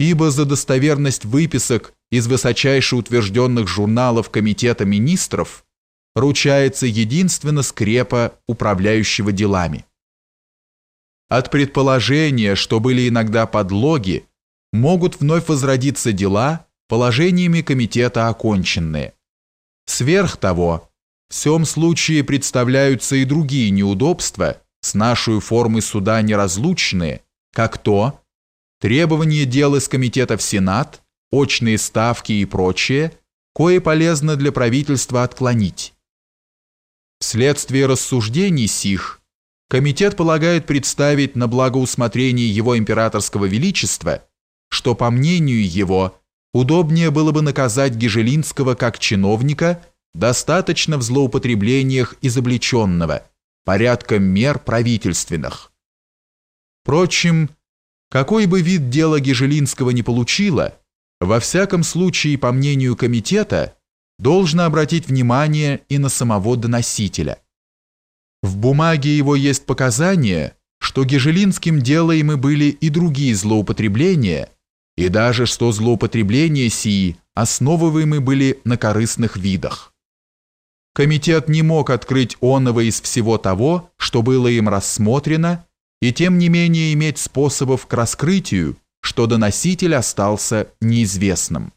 ибо за достоверность выписок из высочайше утвержденных журналов Комитета министров ручается единственно скрепа управляющего делами. От предположения, что были иногда подлоги, могут вновь возродиться дела, положениями комитета оконченные. Сверх того, в всем случае представляются и другие неудобства, с нашей формой суда неразлучные, как то, требование дел из комитета в Сенат, очные ставки и прочее, кое полезно для правительства отклонить. Вследствие рассуждений сих, комитет полагает представить на благоусмотрение его императорского величества, что, по мнению его, удобнее было бы наказать Гежелинского как чиновника достаточно в злоупотреблениях изобличенного, порядком мер правительственных. Впрочем, какой бы вид дело Гежелинского не получило, во всяком случае, по мнению комитета, должно обратить внимание и на самого доносителя. В бумаге его есть показания, что Гежелинским делаемы были и другие злоупотребления, и даже что злоупотребления сии основываемы были на корыстных видах. Комитет не мог открыть оного из всего того, что было им рассмотрено, и тем не менее иметь способов к раскрытию, что доноситель остался неизвестным.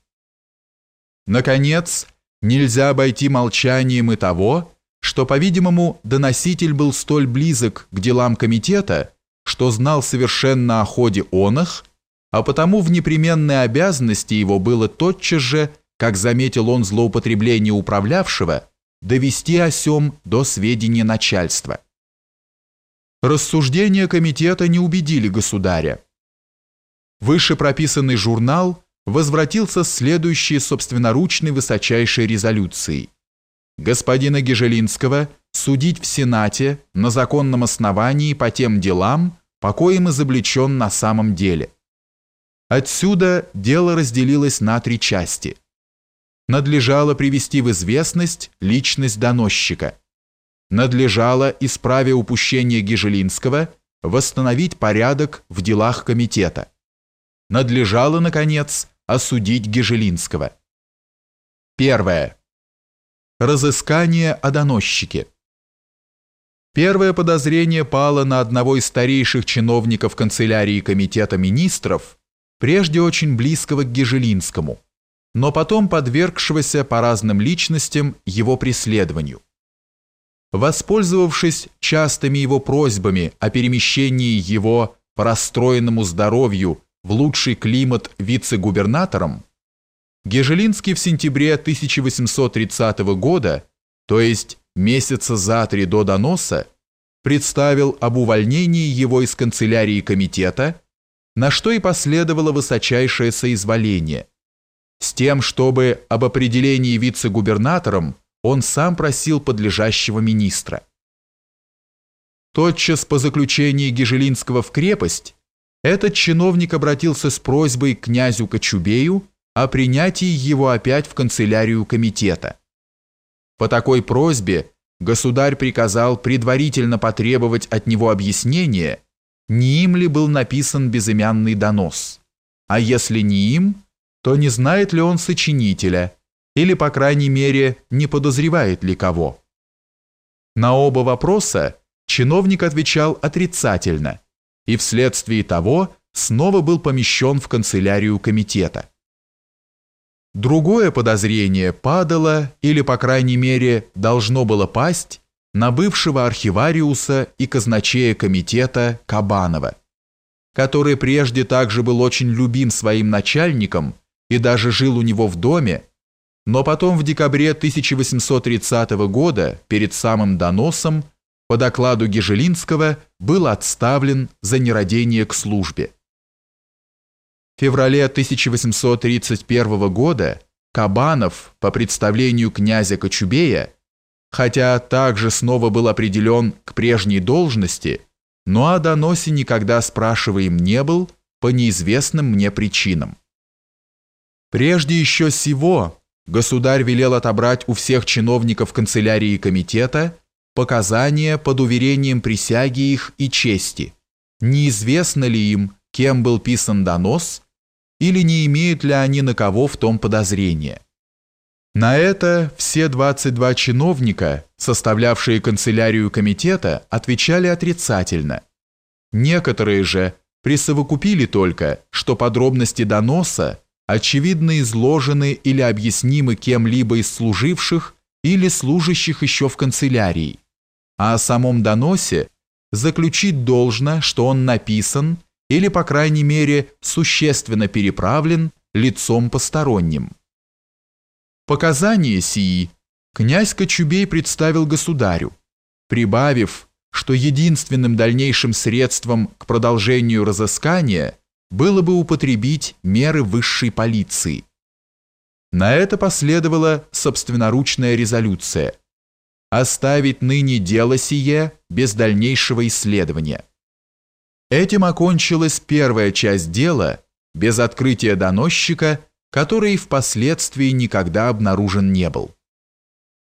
Наконец, Нельзя обойти молчанием и того, что, по-видимому, доноситель был столь близок к делам комитета, что знал совершенно о ходе он их, а потому в непременной обязанности его было тотчас же, как заметил он злоупотребление управлявшего, довести о сем до сведения начальства. Рассуждения комитета не убедили государя. Выше прописанный журнал возвратился с следующей собственноручной высочайшей резолюцией. Господина Гежелинского судить в Сенате на законном основании по тем делам, по коим изобличен на самом деле. Отсюда дело разделилось на три части. Надлежало привести в известность личность доносчика. Надлежало, исправя упущение Гежелинского, восстановить порядок в делах комитета. Надлежало, наконец, осудить Гежелинского. Первое. Разыскание о доносчике. Первое подозрение пало на одного из старейших чиновников канцелярии Комитета министров, прежде очень близкого к Гежелинскому, но потом подвергшегося по разным личностям его преследованию. Воспользовавшись частыми его просьбами о перемещении его по расстроенному здоровью в лучший климат вице-губернатором, Гежелинский в сентябре 1830 года, то есть месяца за три до доноса, представил об увольнении его из канцелярии комитета, на что и последовало высочайшее соизволение, с тем, чтобы об определении вице-губернатором он сам просил подлежащего министра. Тотчас по заключении Гежелинского в крепость этот чиновник обратился с просьбой к князю Кочубею о принятии его опять в канцелярию комитета. По такой просьбе государь приказал предварительно потребовать от него объяснения, не им ли был написан безымянный донос, а если не им, то не знает ли он сочинителя, или, по крайней мере, не подозревает ли кого. На оба вопроса чиновник отвечал отрицательно – и вследствие того снова был помещен в канцелярию комитета. Другое подозрение падало, или, по крайней мере, должно было пасть, на бывшего архивариуса и казначея комитета Кабанова, который прежде также был очень любим своим начальником и даже жил у него в доме, но потом в декабре 1830 года, перед самым доносом, по докладу Гежелинского был отставлен за нерадение к службе. В феврале 1831 года Кабанов, по представлению князя Кочубея, хотя также снова был определен к прежней должности, но о доносе никогда спрашиваем не был по неизвестным мне причинам. Прежде еще сего государь велел отобрать у всех чиновников канцелярии комитета показания под уверением присяги их и чести. Неизвестно ли им, кем был писан донос, или не имеют ли они на кого в том подозрения. На это все 22 чиновника, составлявшие канцелярию комитета, отвечали отрицательно. Некоторые же присовокупили только, что подробности доноса очевидно изложены или объяснимы кем-либо из служивших или служащих еще в канцелярии, а о самом доносе заключить должно, что он написан или, по крайней мере, существенно переправлен лицом посторонним. Показания сии князь Кочубей представил государю, прибавив, что единственным дальнейшим средством к продолжению разыскания было бы употребить меры высшей полиции. На это последовала собственноручная резолюция «Оставить ныне дело сие без дальнейшего исследования». Этим окончилась первая часть дела без открытия доносчика, который впоследствии никогда обнаружен не был.